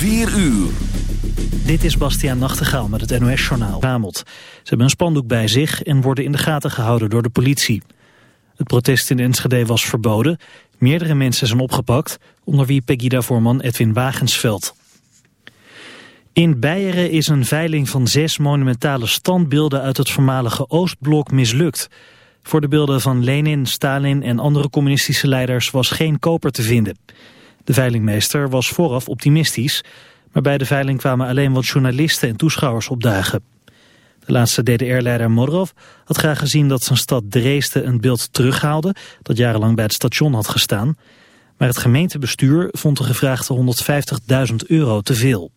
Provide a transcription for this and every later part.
4 uur. Dit is Bastiaan Nachtegaal met het NOS-journaal. Ze hebben een spandoek bij zich en worden in de gaten gehouden door de politie. Het protest in Enschede was verboden. Meerdere mensen zijn opgepakt, onder wie Pegida-voorman Edwin Wagensveld. In Beieren is een veiling van zes monumentale standbeelden uit het voormalige Oostblok mislukt. Voor de beelden van Lenin, Stalin en andere communistische leiders was geen koper te vinden. De veilingmeester was vooraf optimistisch, maar bij de veiling kwamen alleen wat journalisten en toeschouwers opdagen. De laatste DDR-leider Modrov had graag gezien dat zijn stad Dresden een beeld terughaalde dat jarenlang bij het station had gestaan. Maar het gemeentebestuur vond de gevraagde 150.000 euro te veel.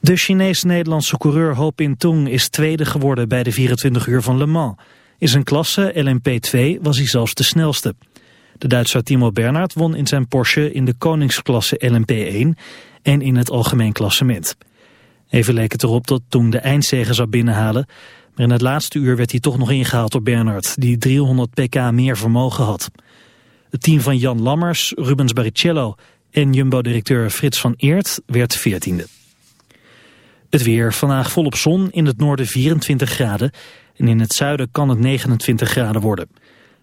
De Chinees-Nederlandse coureur Ho Pin Tung is tweede geworden bij de 24 uur van Le Mans. In zijn klasse LMP2 was hij zelfs de snelste. De Duitser Timo Bernhard won in zijn Porsche in de koningsklasse LMP1 en in het algemeen klassement. Even leek het erop dat Tung de eindzegen zou binnenhalen, maar in het laatste uur werd hij toch nog ingehaald door Bernhard, die 300 pk meer vermogen had. Het team van Jan Lammers, Rubens Barrichello en Jumbo-directeur Frits van Eert werd veertiende. Het weer, vandaag volop zon, in het noorden 24 graden en in het zuiden kan het 29 graden worden.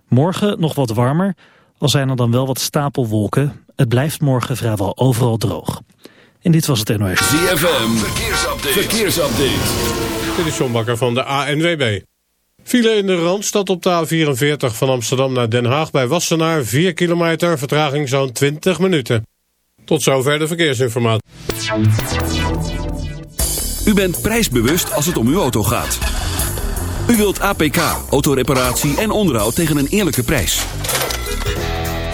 Morgen nog wat warmer, al zijn er dan wel wat stapelwolken. Het blijft morgen vrijwel overal droog. En dit was het NOS. ZFM, verkeersupdate. verkeersupdate. Dit is John Bakker van de ANWB. File in de Randstad op de A44 van Amsterdam naar Den Haag bij Wassenaar. 4 kilometer, vertraging zo'n 20 minuten. Tot zover de verkeersinformatie. U bent prijsbewust als het om uw auto gaat. U wilt APK, autoreparatie en onderhoud tegen een eerlijke prijs.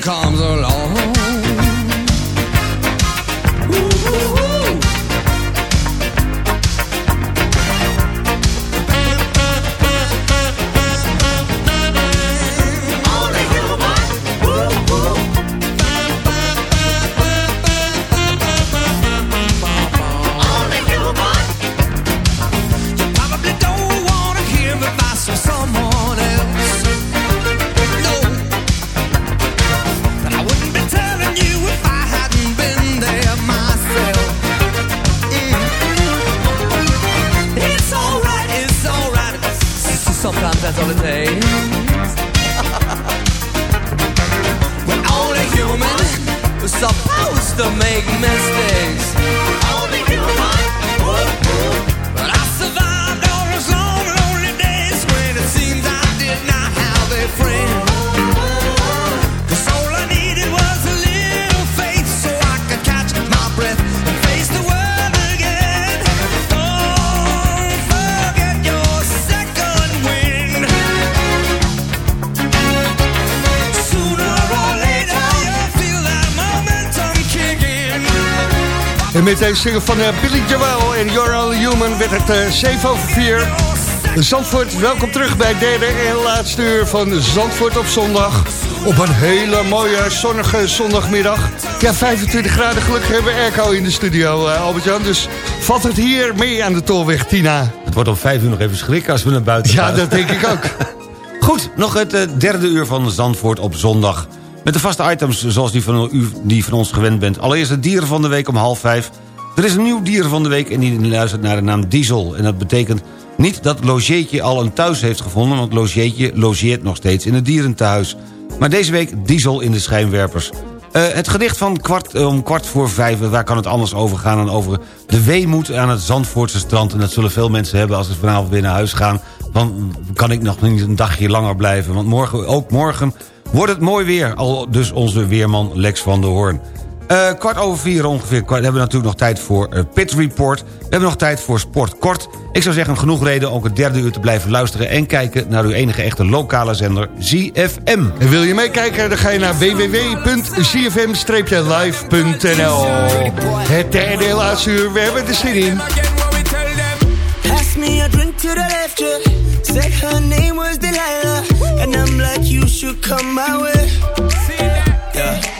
comes Single van eh, Billy Joel en You're Only Human werd het eh, 7 over 4. Zandvoort, welkom terug bij derde en laatste uur van Zandvoort op zondag. Op een hele mooie zonnige zondagmiddag. Ja, 25 graden gelukkig hebben we airco in de studio, eh, Albert-Jan. Dus valt het hier mee aan de tolweg, Tina? Het wordt om vijf uur nog even schrikken als we naar buiten Ja, gaan. dat denk ik ook. Goed, nog het eh, derde uur van Zandvoort op zondag. Met de vaste items zoals die van, u, die van ons gewend bent. Allereerst het dieren van de week om half vijf. Er is een nieuw dieren van de week en die luistert naar de naam Diesel. En dat betekent niet dat Logeetje al een thuis heeft gevonden... want Logeetje logeert nog steeds in het dierentehuis. Maar deze week Diesel in de schijnwerpers. Eh, het gedicht van kwart, eh, om kwart voor vijf, waar kan het anders over gaan... dan over de weemoed aan het Zandvoortse strand. En dat zullen veel mensen hebben als ze vanavond weer naar huis gaan. Dan kan ik nog niet een dagje langer blijven. Want morgen, ook morgen wordt het mooi weer. Al dus onze weerman Lex van der Hoorn. Eh, kwart over vier ongeveer kwart, hebben we natuurlijk nog tijd voor eh, Pit Report. We hebben nog tijd voor Sport Kort. Ik zou zeggen, genoeg reden ook het derde uur te blijven luisteren... en kijken naar uw enige echte lokale zender ZFM. En wil je meekijken, dan ga je naar www.cfm-live.nl Het derde en laatste uur, we hebben er zin in. Pass me a drink to the left, yeah. Said her name was Delilah. And I'm like, you should come my way. Yeah.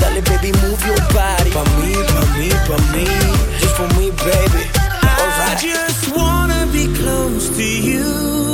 dale baby move your body. Pa' me, pa' me, pa' me. Just for me, baby. I just wanna be close to you.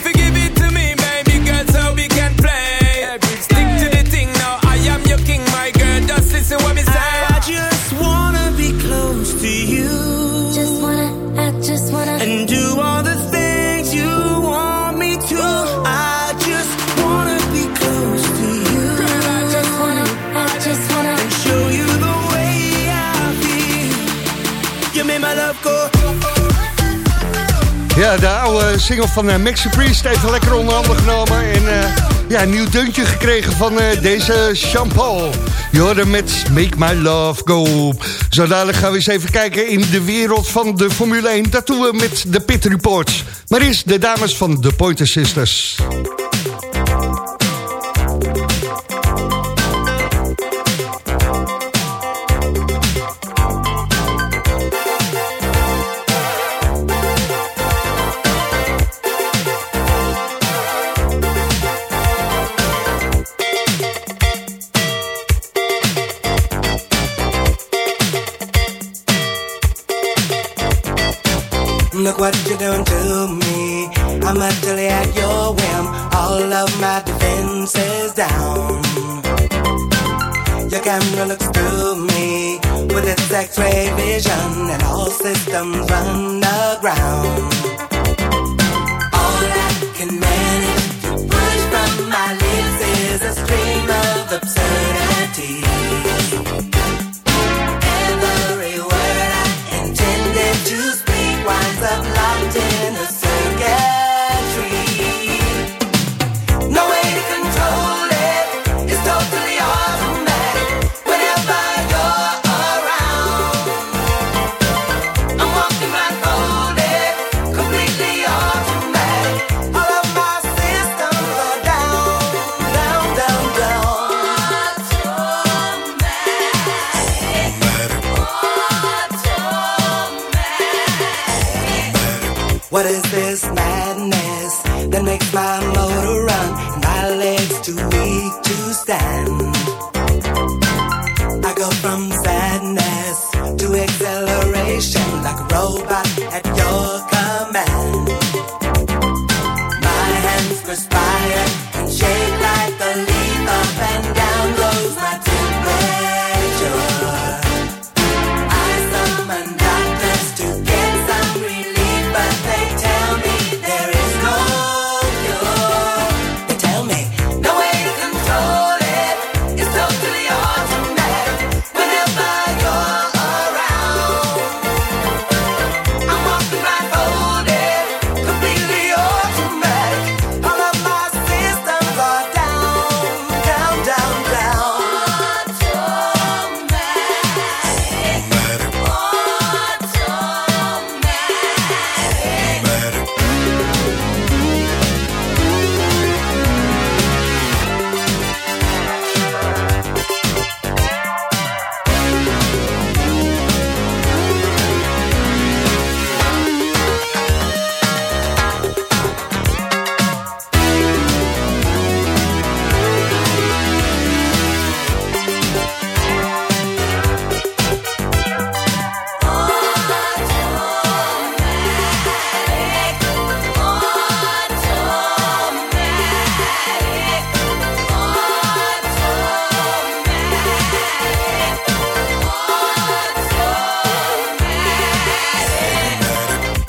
I'm king, my girl. Just listen what me say. I just wanna be close to you. Just wanna, I just wanna. And do all the things you want me to. I just wanna be close to you. I just wanna, I just wanna. And show you the way I feel. You made my love go. Ja, de oude single van eh, uh, Maxi lekker onder handen genomen. En uh, eh, ja, een nieuw deuntje gekregen van eh, deze shampoo. Je hoorde met Make My Love Go. Zo dadelijk gaan we eens even kijken in de wereld van de Formule 1. Dat doen we met de Pit Reports. Maar eerst de dames van de Pointer Sisters. Look what you're doing to me. I'm utterly at your whim. All of my defenses down. Your camera looks through me with its X-ray vision, and all systems run aground. All I can manage to push from my lips is a stream of obscenity. Winds up locked in a What is this madness that makes my motor run my legs too weak to stand?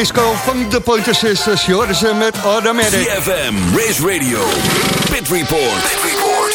Disco van de Pointer Sisters. Je hoorde ze met Automatic. CFM, Race Radio, Pit Report. Pit Report.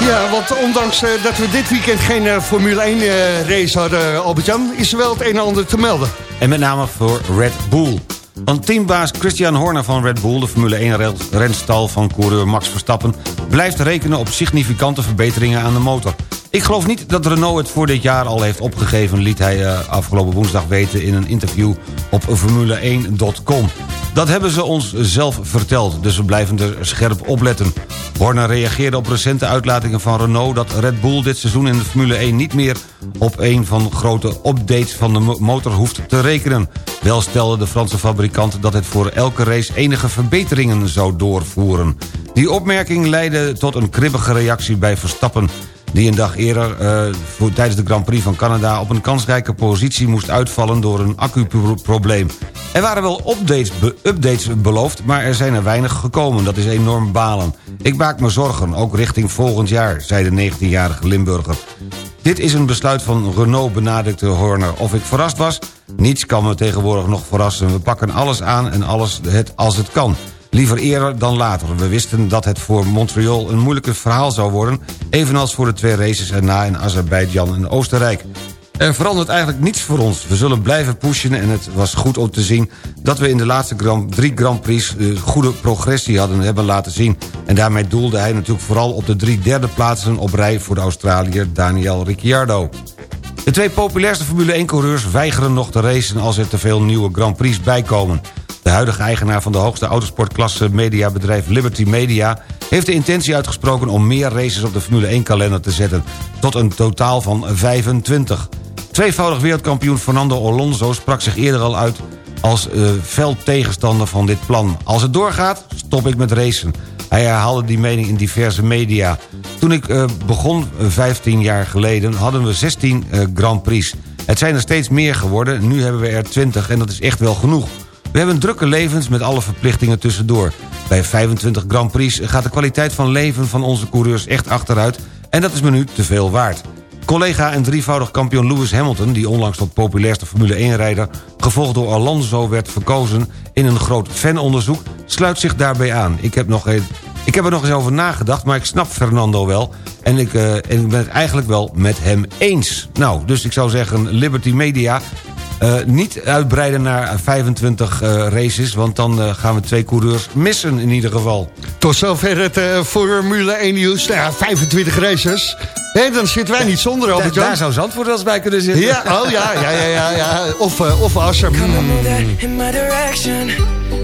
Ja, want ondanks eh, dat we dit weekend geen eh, Formule 1 eh, race hadden, Albert-Jan... is er wel het een en ander te melden. En met name voor Red Bull. Want teambaas Christian Horner van Red Bull... de Formule 1-renstal van coureur Max Verstappen... blijft rekenen op significante verbeteringen aan de motor. Ik geloof niet dat Renault het voor dit jaar al heeft opgegeven... liet hij eh, afgelopen woensdag weten in een interview op Formule1.com. Dat hebben ze ons zelf verteld, dus we blijven er scherp op letten. Horner reageerde op recente uitlatingen van Renault... dat Red Bull dit seizoen in de Formule 1 niet meer op een van grote updates van de mo- motor hoeft te rekenen. Wel stelde de Franse fabrikant dat het voor elke race enige verbeteringen zou doorvoeren. Die opmerking leidde tot een kribbige reactie bij Verstappen die een dag eerder eh, voor, tijdens de Grand Prix van Canada... op een kansrijke positie moest uitvallen door een accuprobleem. Er waren wel updates, be- updates beloofd, maar er zijn er weinig gekomen. Dat is enorm balen. Ik maak me zorgen, ook richting volgend jaar, zei de 19-jarige Limburger. Dit is een besluit van Renault, benadrukte Horner. Of ik verrast was? Niets kan me tegenwoordig nog verrassen. We pakken alles aan en alles het als het kan. Liever eerder dan later. We wisten dat het voor Montreal een moeilijke verhaal zou worden... evenals voor de twee races erna in Azerbeidzjan en Oostenrijk. Er verandert eigenlijk niets voor ons. We zullen blijven pushen en het was goed om te zien... dat we in de laatste Grand, drie Grand Prix eh, goede progressie hadden hebben laten zien. En daarmee doelde hij natuurlijk vooral op de drie derde plaatsen op rij... voor de Australiër Daniel Ricciardo. De twee populairste Formule 1-coureurs weigeren nog te racen... als er te veel nieuwe Grand Prix bijkomen. De huidige eigenaar van de hoogste autosportklasse mediabedrijf Liberty Media... heeft de intentie uitgesproken om meer races op de Formule 1-kalender te zetten... tot een totaal van 25. Tweevoudig wereldkampioen Fernando Alonso sprak zich eerder al uit... als uh, fel tegenstander van dit plan. Als het doorgaat, stop ik met racen. Hij herhaalde die mening in diverse media. Toen ik uh, begon, uh, 15 jaar geleden, hadden we 16 uh, Grand Prix. Het zijn er steeds meer geworden, nu hebben we er 20 en dat is echt wel genoeg. We hebben drukke levens met alle verplichtingen tussendoor. Bij 25 Grand Prix gaat de kwaliteit van leven van onze coureurs echt achteruit... en dat is me nu te veel waard. Collega en drievoudig kampioen Lewis Hamilton... die onlangs tot populairste Formule 1-rijder... gevolgd door Alonso werd verkozen in een groot fanonderzoek... sluit zich daarbij aan. Ik heb, nog een, ik heb er nog eens over nagedacht, maar ik snap Fernando wel... En ik, uh, en ik ben het eigenlijk wel met hem eens. Nou, dus ik zou zeggen, Liberty Media... Uh, niet uitbreiden naar 25 uh, races... want dan uh, gaan we twee coureurs missen in ieder geval. Tot zover het uh, Formule 1 nieuws. Ja, 25 races. Hé, dan zitten wij niet zonder, Albert Daar zou Zandvoort wel eens bij kunnen zitten. Ja, oh ja, ja, ja, ja. ja. Of, uh, of that in my direction.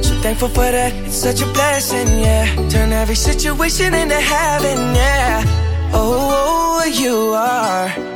So thankful for that, it's such a blessing, yeah. Turn every situation into heaven, yeah. Oh, oh, you are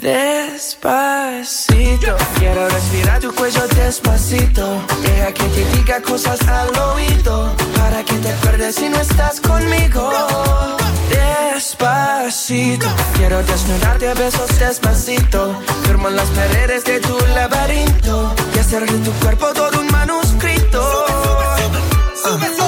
Despacito, quiero respirar tu cuello despacito. Deja que te diga cosas al oído, para que te acuerdes si no estás conmigo. Despacito, quiero desnudarte a besos despacito. Firmo en las paredes de tu laberinto y hacer de tu cuerpo todo un manuscrito. Sube, sube, sube.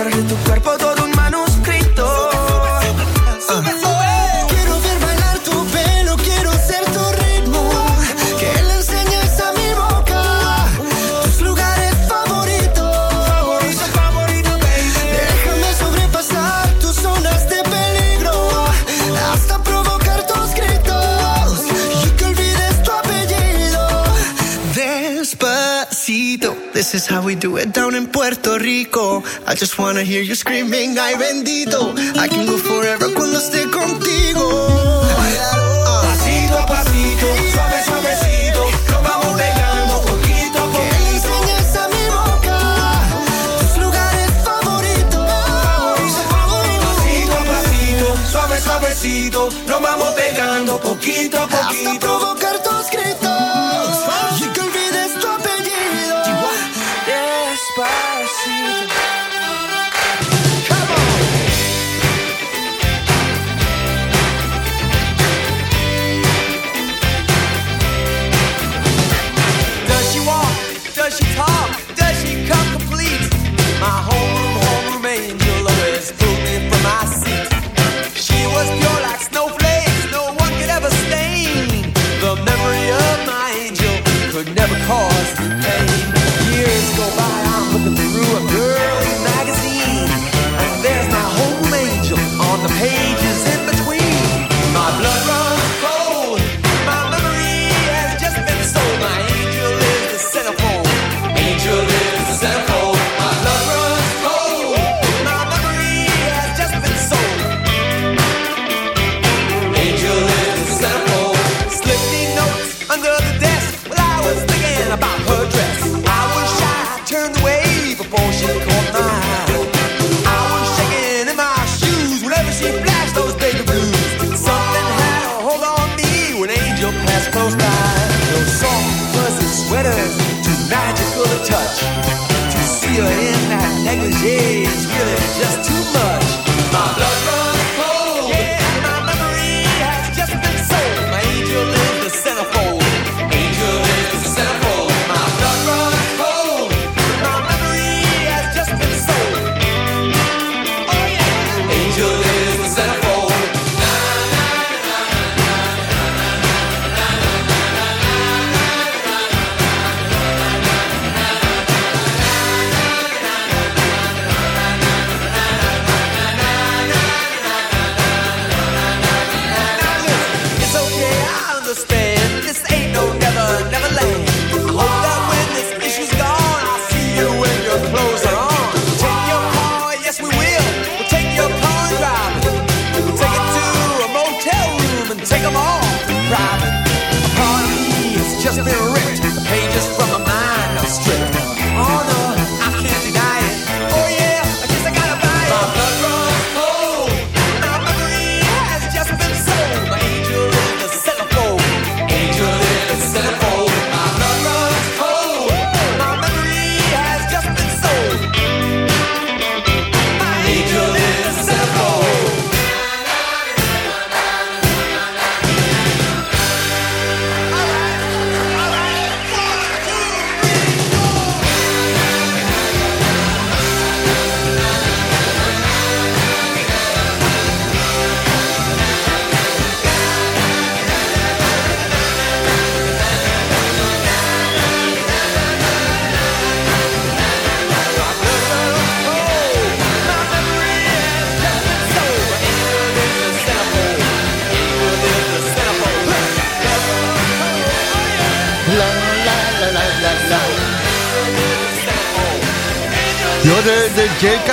hacer de tu cuerpo todo un manual we do it down in Puerto Rico. I just wanna hear you screaming, ay bendito. I can go forever cuando esté contigo. Uh. Pasito a pasito, suave suavecito, nos vamos pegando poquito a poquito. Que enseñas mi boca tus lugares favoritos. Pasito a pasito, suave suavecito, nos vamos pegando poquito a poquito. Hasta provocar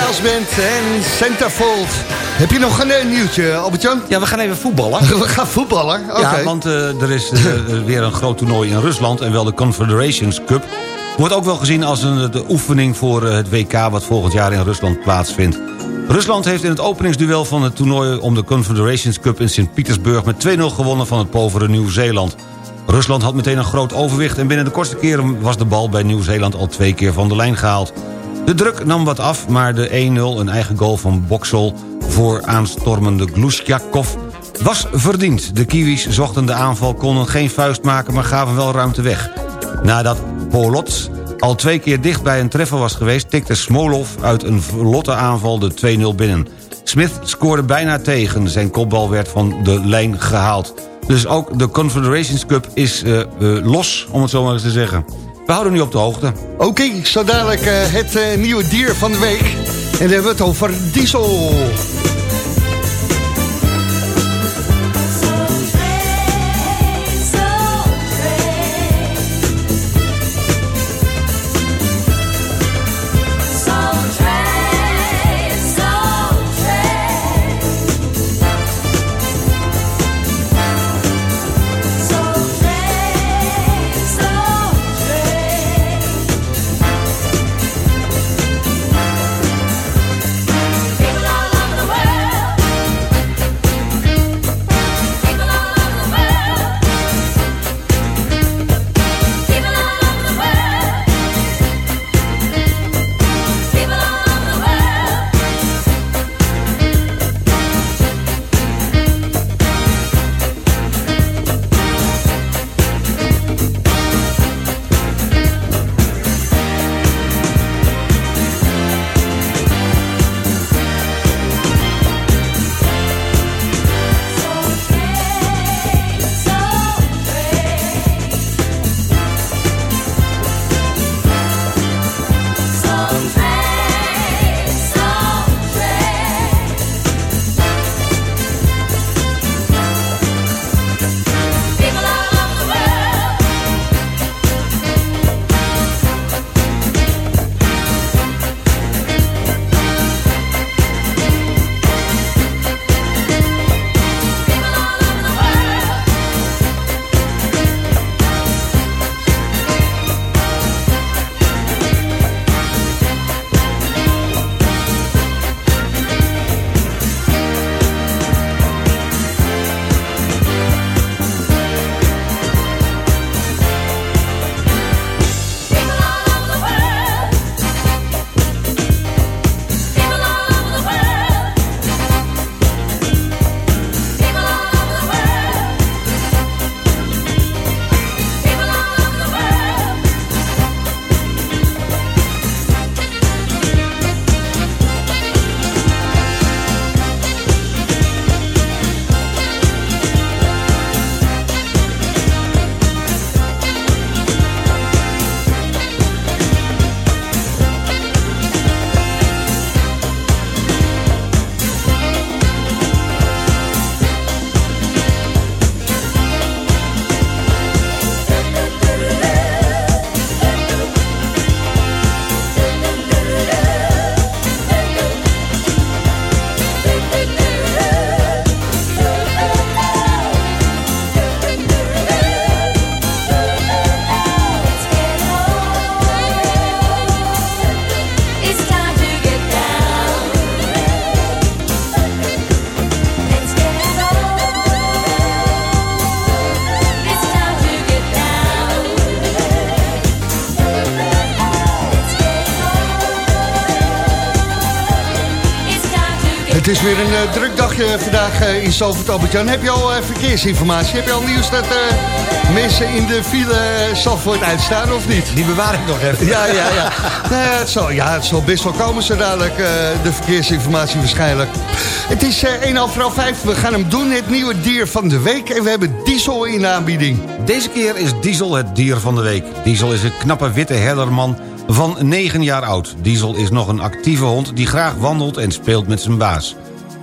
Als bent en Centerfold. Heb je nog een eh, nieuwtje, Albert-Jan? Ja, we gaan even voetballen. We gaan voetballen? Ja, want eh, er is eh, weer een groot toernooi in Rusland... en wel de Confederations Cup. Wordt ook wel gezien als een, de oefening voor het WK... wat volgend jaar in Rusland plaatsvindt. Rusland heeft in het openingsduel van het toernooi... om de Confederations Cup in Sint-Petersburg... met 2-0 gewonnen van het povere Nieuw-Zeeland. Rusland had meteen een groot overwicht... en binnen de kortste keren was de bal bij Nieuw-Zeeland al twee keer van de lijn gehaald. De druk nam wat af, maar de 1-0, een eigen goal van Boksel... voor aanstormende Glusjakov was verdiend. De Kiwis zochten de aanval, konden geen vuist maken... maar gaven wel ruimte weg. Nadat Polots al twee keer dicht bij een treffer was geweest... tikte Smolov uit een vlotte aanval de 2-0 binnen. Smith scoorde bijna tegen. Zijn kopbal werd van de lijn gehaald. Dus ook de Confederations Cup is eh, eh, los, om het zo maar eens te zeggen. We houden nu op de hoogte. Oké, zo dadelijk eh, het eh, nieuwe dier van de week. En dan hebben we het over diesel. Weer een eh, druk dagje vandaag eh, in Zalvoort Albert-Jan. Heb je al eh, verkeersinformatie? Heb je al nieuws dat mensen in de file Zalvoort uitstaan of niet? Die bewaar ik nog even. Ja, ja, ja. Nou ja, het zal, ja, het zal best wel komen zo dadelijk, de verkeersinformatie waarschijnlijk. Het is eh 1 half vijf. We gaan hem doen, het nieuwe dier van de week. En we hebben Diesel in de aanbieding. Deze keer is Diesel het dier van de week. Diesel is een knappe witte herderman van 9 jaar oud. Diesel is nog een actieve hond die graag wandelt en speelt met zijn baas.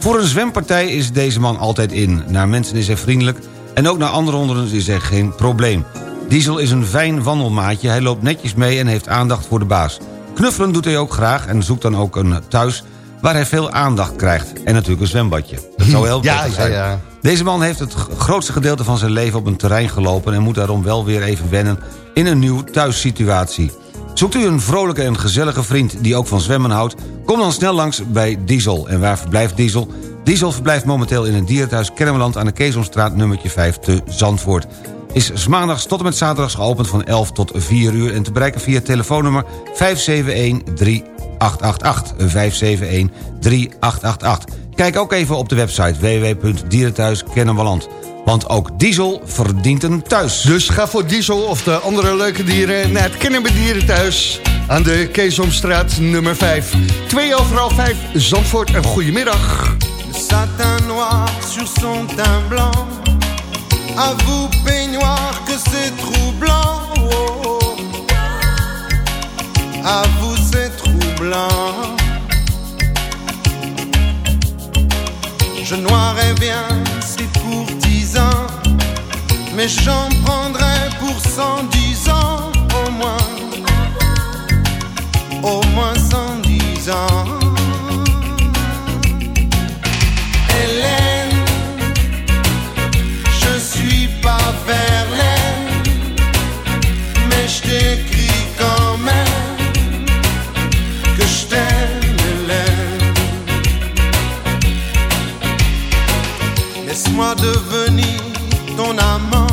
Voor een zwempartij is deze man altijd in. Naar mensen is hij vriendelijk en ook naar andere honden is er geen probleem. Diesel is een fijn wandelmaatje, hij loopt netjes mee en heeft aandacht voor de baas. Knuffelen doet hij ook graag en zoekt dan ook een thuis waar hij veel aandacht krijgt. En natuurlijk een zwembadje. Dat zou heel Ja, prettig ja, zijn. ja. Deze man heeft het grootste gedeelte van zijn leven op een terrein gelopen... en moet daarom wel weer even wennen in een nieuw thuissituatie. Zoekt u een vrolijke en gezellige vriend die ook van zwemmen houdt... kom dan snel langs bij Diesel. En waar verblijft Diesel? Diesel verblijft momenteel in het dierenthuis Kennemerland... aan de Keesomstraat nummertje 5 te Zandvoort. Is maandags tot en met zaterdags geopend van 11 tot 4 uur... en te bereiken via telefoonnummer 571 3888 571 3888. Kijk ook even op de website www.dierenthuiskennemerland. Want ook Diesel verdient een thuis. Dus ga voor Diesel of de andere leuke dieren naar het Kennemer Dierenthuis aan de Keesomstraat nummer 5. Twee overal 5, Zandvoort. Een goedemiddag. Le satin noir sur son teint blanc. À vous, peignoir, que c'est troublant. Oh, oh. À vous, c'est troublant. Je noirais bien ces courtisans, mais j'en prendrais pour cent dix ans au moins. Au moins cent dix ans. Laisse-moi devenir ton amant,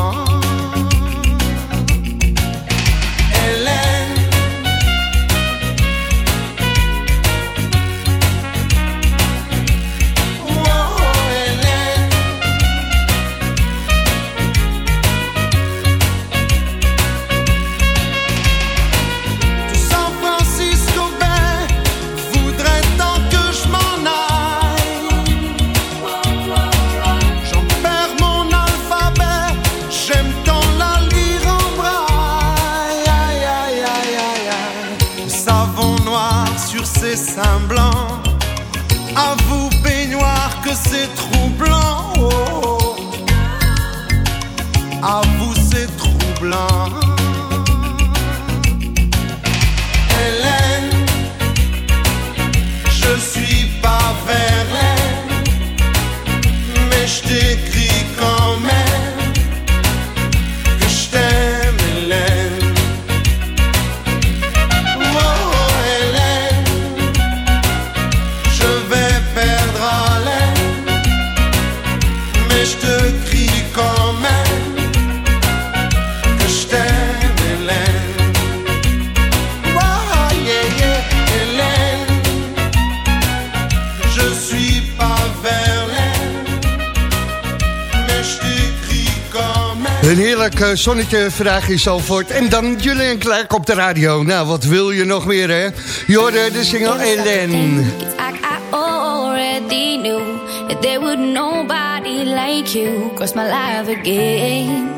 Zonnetje vandaag in Zalvoort. En dan Julian Clark op de radio. Nou, wat wil je nog meer, hè? Je hoorde de single Ellen. It's like I already knew that there would nobody like you cross my life again.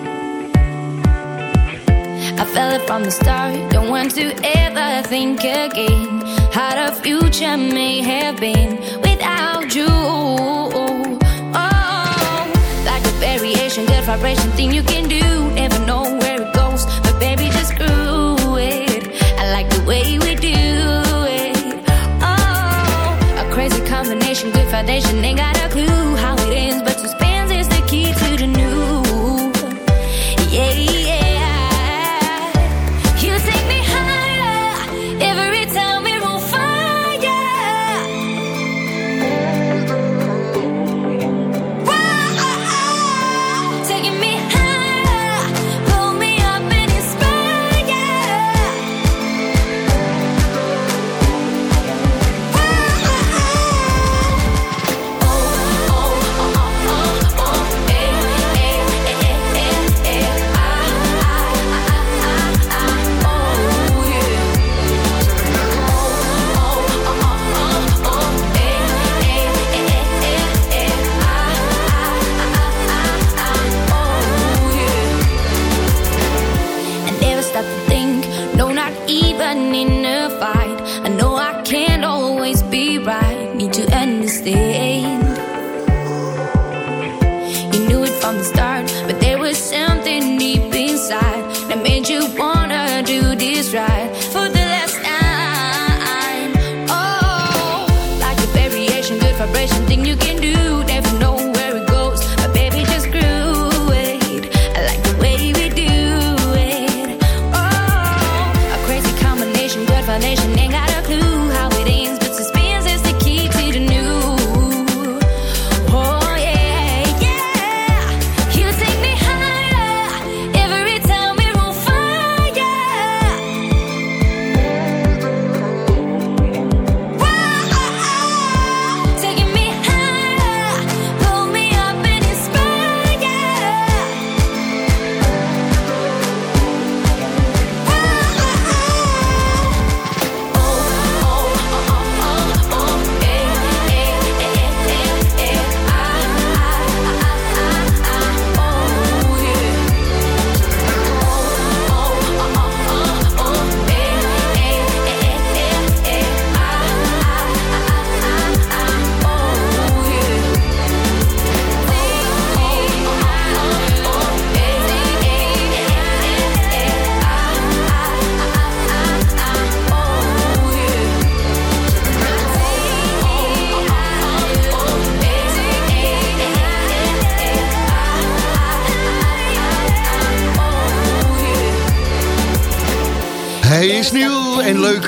I felt it from the start, don't want to ever think again how the future may have been without you. Vibration thing you can do. Never know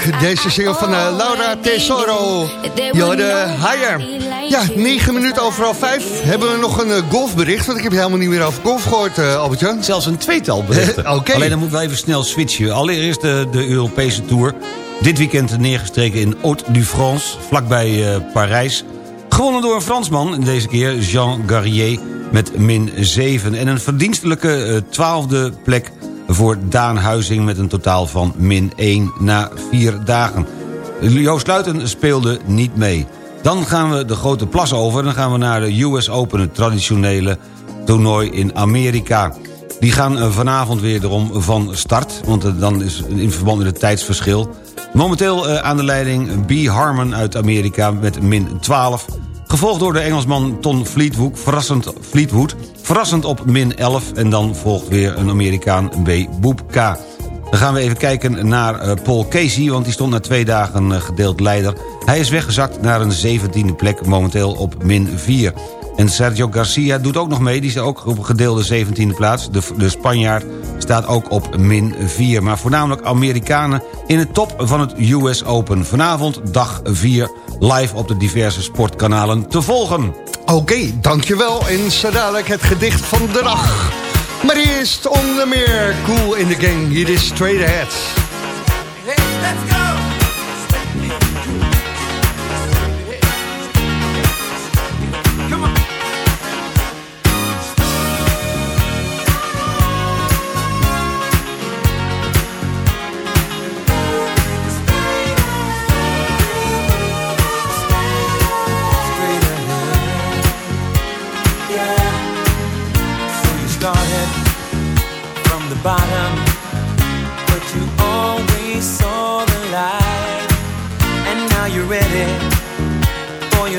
leuk, deze single van eh, Laura Tesoro. Je hoorde Higher. Ja, negen minuten overal vijf. Hebben we nog een eh, golfbericht? Want ik heb helemaal niet meer over golf gehoord, eh Albert-Jan. Zelfs een tweetal berichten. Oké. Alleen dan moeten we even snel switchen. Allereerst de, de Europese Tour. Dit weekend neergestreken in Haute-du-France, vlakbij eh, Parijs. Gewonnen door een Fransman, deze keer Jean Garrier met min 7. En een verdienstelijke twaalfde plek voor Daan Huizing... met een totaal van min 1 na vier dagen. Joost Luiten speelde niet mee. Dan gaan we de grote plas over. Dan gaan we naar de US Open, het traditionele toernooi in Amerika. Die gaan eh, vanavond weer erom van start. Want eh, dan is in verband met het tijdsverschil. Momenteel eh, aan de leiding B. Harmon uit Amerika met min 12. Gevolgd door de Engelsman Ton Fleetwood, verrassend, Fleetwood, verrassend op min 11. En dan volgt weer een Amerikaan B. Boep K. Dan gaan we even kijken naar eh, Paul Casey, want die stond na twee dagen eh, gedeeld leider. Hij is weggezakt naar een 17e plek, momenteel op min 4. En Sergio Garcia doet ook nog mee, die is ook op gedeelde 17e plaats. De, de Spanjaard staat ook op min 4. Maar voornamelijk Amerikanen in het top van het US Open. Vanavond dag 4, live op de diverse sportkanalen te volgen. Oké, dankjewel. En zo dadelijk het gedicht van de dag. Maar eerst onder meer Cool in the Gang. Hier is Straight Ahead. So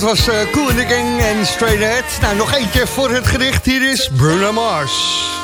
dat was uh, Cool in the Gang en Straight Ahead. Nou, nog eentje voor het gericht. Hier is Bruno Mars.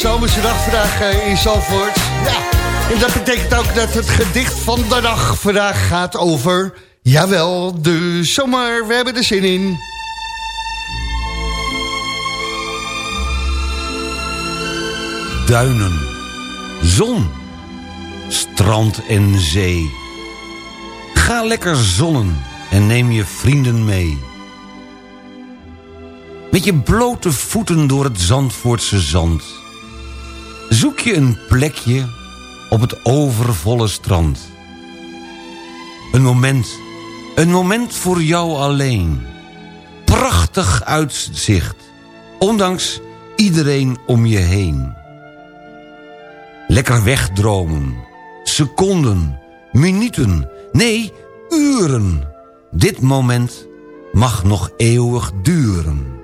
Zomerse dag vandaag eh, in Zalvoort. Ja, en dat betekent ook dat het gedicht van de dag vandaag gaat over... Jawel, de zomer, we hebben er zin in. Duinen, zon, strand en zee. Ga lekker zonnen en neem je vrienden mee. Met je blote voeten door het Zandvoortse zand. Zoek je een plekje op het overvolle strand. Een moment, een moment voor jou alleen. Prachtig uitzicht, ondanks iedereen om je heen. Lekker wegdromen, seconden, minuten, nee, uren. Dit moment mag nog eeuwig duren.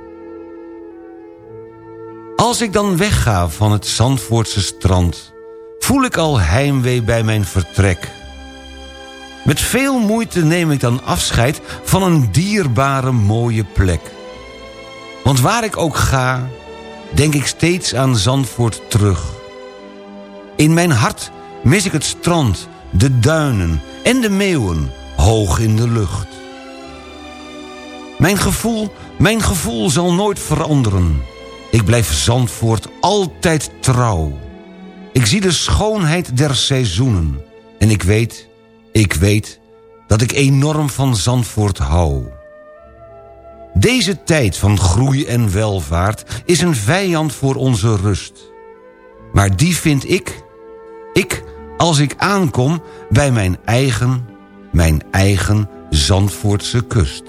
Als ik dan wegga van het Zandvoortse strand... voel ik al heimwee bij mijn vertrek. Met veel moeite neem ik dan afscheid van een dierbare mooie plek. Want waar ik ook ga, denk ik steeds aan Zandvoort terug. In mijn hart mis ik het strand, de duinen en de meeuwen... hoog in de lucht. Mijn gevoel, mijn gevoel zal nooit veranderen. Ik blijf Zandvoort altijd trouw. Ik zie de schoonheid der seizoenen. En ik weet, ik weet dat ik enorm van Zandvoort hou. Deze tijd van groei en welvaart is een vijand voor onze rust. Maar die vind ik, ik, als ik aankom bij mijn eigen, mijn eigen Zandvoortse kust.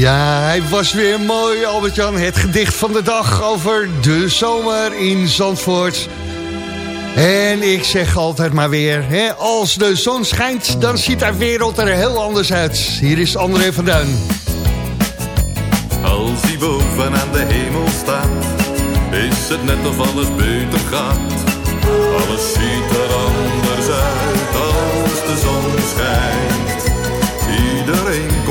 Ja, hij was weer mooi, Albert-Jan. Het gedicht van de dag over de zomer in Zandvoort. En ik zeg altijd maar weer, hè, als de zon schijnt... dan ziet de wereld er heel anders uit. Hier is André van Duin. Als hij boven aan de hemel staat, is het net of alles beter gaat. Alles ziet er anders uit als de zon schijnt.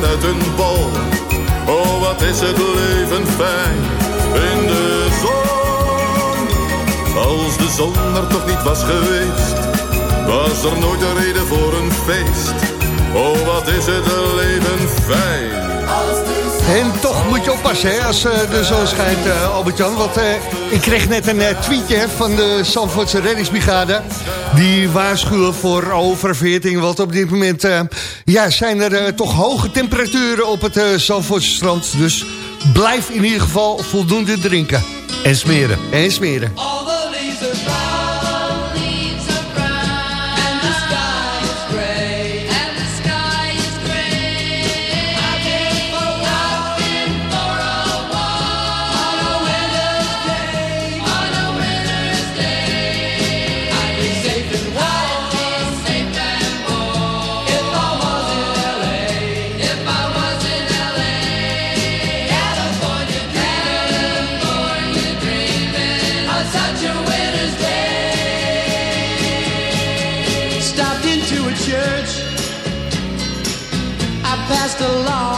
Raken uit bol. Oh, wat is het leven fijn in de zon. Als de zon er toch niet was geweest, was er nooit een reden voor een feest. Oh, wat is het leven fijn. En toch moet je oppassen hè, als eh, de zon schijnt, eh, Albert-Jan. Want eh, ik kreeg net een tweetje van de Zandvoortse reddingsbrigade. Die waarschuwen voor oververhitting. Want op dit moment ja, zijn er toch hoge temperaturen op het Zandvoortse strand. Dus blijf in ieder geval voldoende drinken. En smeren. En smeren. Passed along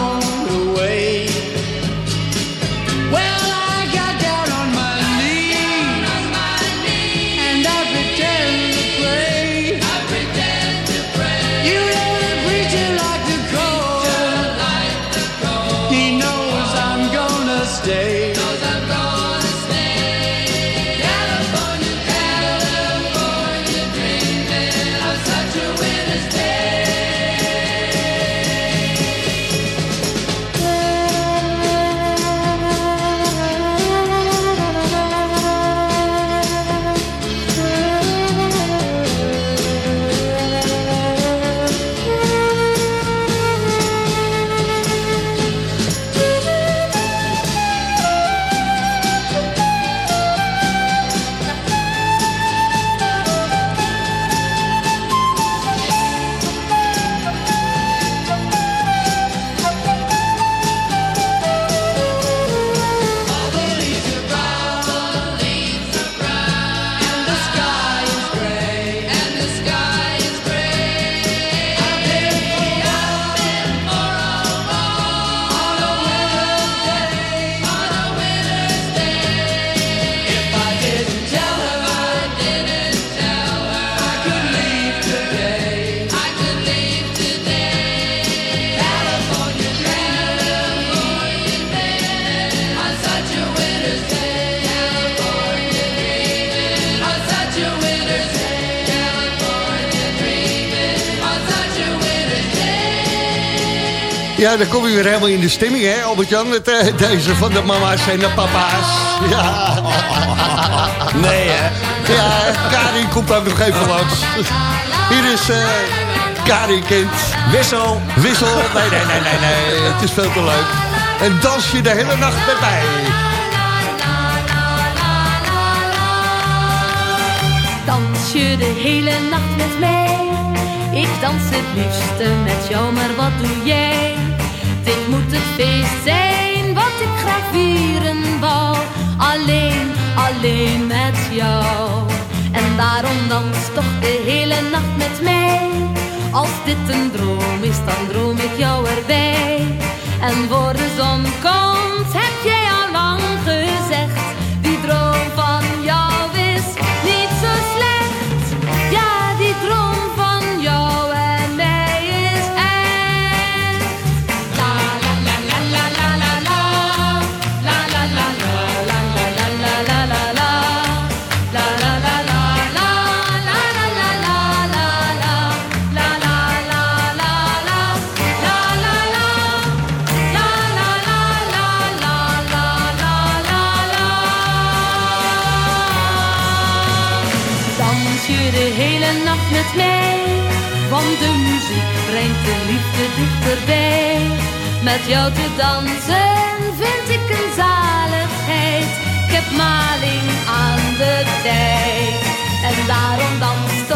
Ja, dan kom je weer helemaal in de stemming, hè, Albert-Jan? Met eh, deze van de mama's en de papa's. Ja. Nee, hè? Ja, Karin komt ook nog even langs. Hier is eh Karin Kind. Wissel. Wissel. Nee, nee, nee, nee, nee. Het is veel te leuk. En dans je de hele nacht met mij. Dans je de hele nacht met mij? Ik dans het liefste met jou, maar wat doe jij? Dit moet het feest zijn wat ik graag vieren wou. Alleen, alleen met jou. En daarom dans toch de hele nacht met mij. Als dit een droom is, dan droom ik jou erbij. En voor de zon komt, heb jij al lang gezegd. Met jou te dansen vind ik een zaligheid. Ik heb maling aan de tijd. En daarom dans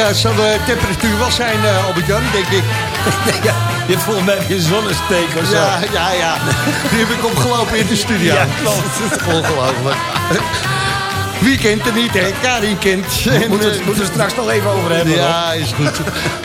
Ja, zal de temperatuur wel zijn, eh, Albert-Jan, denk ik. ja, je hebt volgens mij een zonnesteek of zo. Ja, ja, ja. Die heb ik opgelopen in de studio. Ja, klopt. Ongelooflijk. Wie kent er niet, hè? Karin kent. En, Moeten we eh, het moeten we het straks nog even over hebben. Ja, is goed.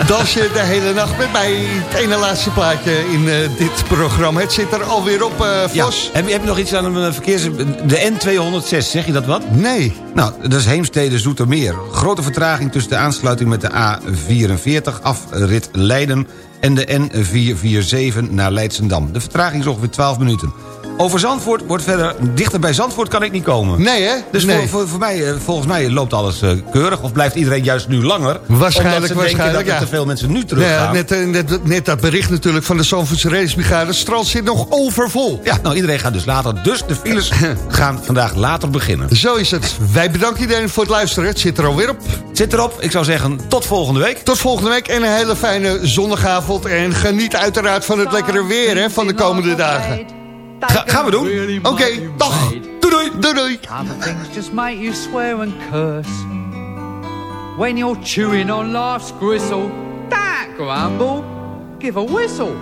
Dans je de hele nacht met mij. Het ene laatste plaatje in eh, dit programma. Het zit er alweer op, eh Ja. Vos. Heb, je, heb je nog iets aan een verkeers... De N206, zeg je dat wat? Nee. Nou, dat is Heemstede Zoetermeer. Grote vertraging tussen de aansluiting met de A44... afrit Leiden en de N447 naar Leidsendam. De vertraging is ongeveer 12 minuten. Over Zandvoort wordt verder... Dichter bij Zandvoort kan ik niet komen. Nee, hè? Dus nee. voor, voor, voor mij, eh, volgens mij loopt alles eh, keurig. Of blijft iedereen juist nu langer? Waarschijnlijk, omdat ze waarschijnlijk, dat er ja. te veel mensen nu Ja, teruggaan. net, eh, net, net dat bericht natuurlijk van de Zandvoortse Racebrigade. Het strand zit nog overvol. Ja, nou iedereen gaat dus later. Dus de files gaan vandaag later beginnen. Zo is het. Wij bedanken iedereen voor het luisteren. Het zit er alweer op. Het zit erop. Ik zou zeggen, tot volgende week. Tot volgende week en een hele fijne zondagavond. En geniet uiteraard van het lekkere weer hè, van de komende dagen. Ga- gaan we doen. Oké, dag. Doei doei. Doei doei. Other things just make you swear and curse. When you're chewing on life's gristle, don't grumble, give a whistle.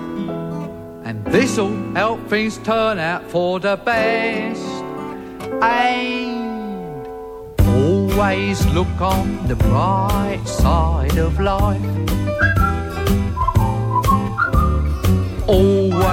And this'll help things turn out for the best. And always look on the bright side of life.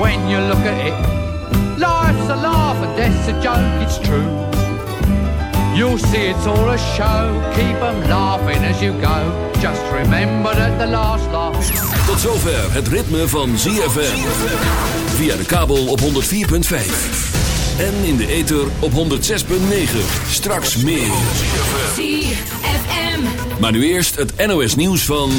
when you look at it. Life's a laugh and it's a joke, it's true. You'll see it's all a show. Keep 'em laughing as you go. Just remember that the last laugh. Tot zover het ritme van ZFM. Via de kabel op 104.5. En in de ether op 106.9. Straks meer. ZFM. Maar nu eerst het NOS nieuws van...